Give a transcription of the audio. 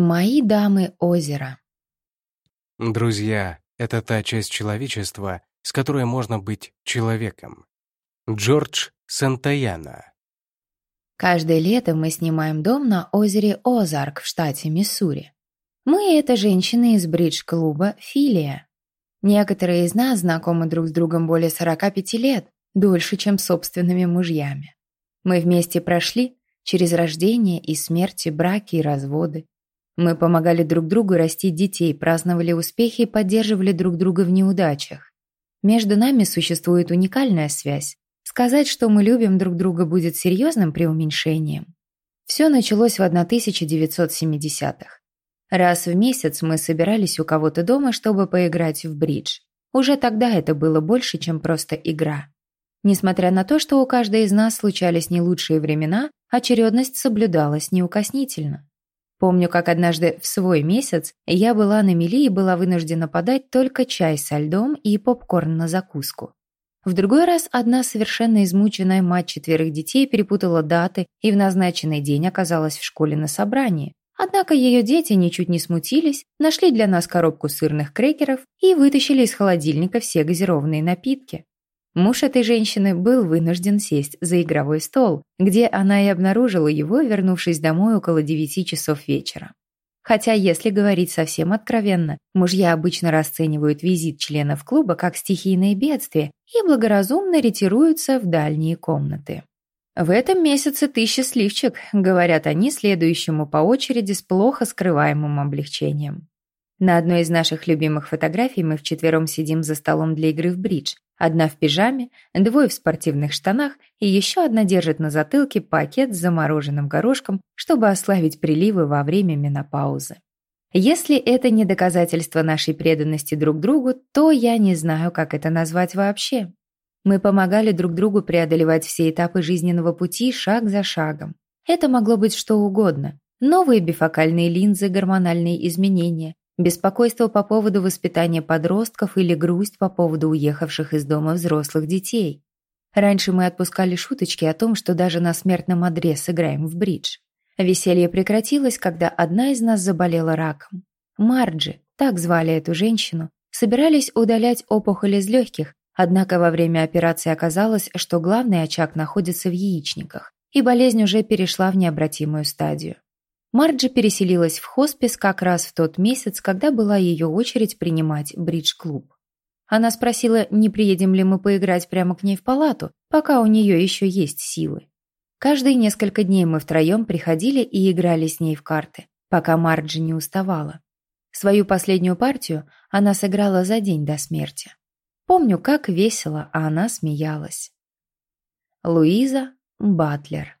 Мои дамы озера. Друзья — это та часть человечества, с которой можно быть человеком. Джордж Сантаяна. Каждое лето мы снимаем дом на озере Озарк в штате Миссури. Мы — это женщины из бридж-клуба «Филия». Некоторые из нас знакомы друг с другом более 45 лет, дольше, чем собственными мужьями. Мы вместе прошли через рождение и смерти, браки и разводы. Мы помогали друг другу растить детей, праздновали успехи и поддерживали друг друга в неудачах. Между нами существует уникальная связь. Сказать, что мы любим друг друга, будет серьезным преуменьшением. Все началось в 1970-х. Раз в месяц мы собирались у кого-то дома, чтобы поиграть в бридж. Уже тогда это было больше, чем просто игра. Несмотря на то, что у каждой из нас случались не лучшие времена, очередность соблюдалась неукоснительно. Помню, как однажды в свой месяц я была на мели и была вынуждена подать только чай со льдом и попкорн на закуску. В другой раз одна совершенно измученная мать четверых детей перепутала даты и в назначенный день оказалась в школе на собрании. Однако ее дети ничуть не смутились, нашли для нас коробку сырных крекеров и вытащили из холодильника все газированные напитки. Муж этой женщины был вынужден сесть за игровой стол, где она и обнаружила его, вернувшись домой около девяти часов вечера. Хотя, если говорить совсем откровенно, мужья обычно расценивают визит членов клуба как стихийное бедствие и благоразумно ретируются в дальние комнаты. «В этом месяце ты счастливчик», — говорят они следующему по очереди с плохо скрываемым облегчением. На одной из наших любимых фотографий мы вчетвером сидим за столом для игры в бридж. Одна в пижаме, двое в спортивных штанах и еще одна держит на затылке пакет с замороженным горошком, чтобы ослабить приливы во время менопаузы. Если это не доказательство нашей преданности друг другу, то я не знаю, как это назвать вообще. Мы помогали друг другу преодолевать все этапы жизненного пути шаг за шагом. Это могло быть что угодно. Новые бифокальные линзы, гормональные изменения, Беспокойство по поводу воспитания подростков или грусть по поводу уехавших из дома взрослых детей. Раньше мы отпускали шуточки о том, что даже на смертном одре сыграем в бридж. Веселье прекратилось, когда одна из нас заболела раком. Марджи, так звали эту женщину, собирались удалять опухоль из легких, однако во время операции оказалось, что главный очаг находится в яичниках, и болезнь уже перешла в необратимую стадию. Марджи переселилась в хоспис как раз в тот месяц, когда была ее очередь принимать бридж-клуб. Она спросила, не приедем ли мы поиграть прямо к ней в палату, пока у нее еще есть силы. Каждые несколько дней мы втроем приходили и играли с ней в карты, пока Марджи не уставала. Свою последнюю партию она сыграла за день до смерти. Помню, как весело, она смеялась. Луиза Батлер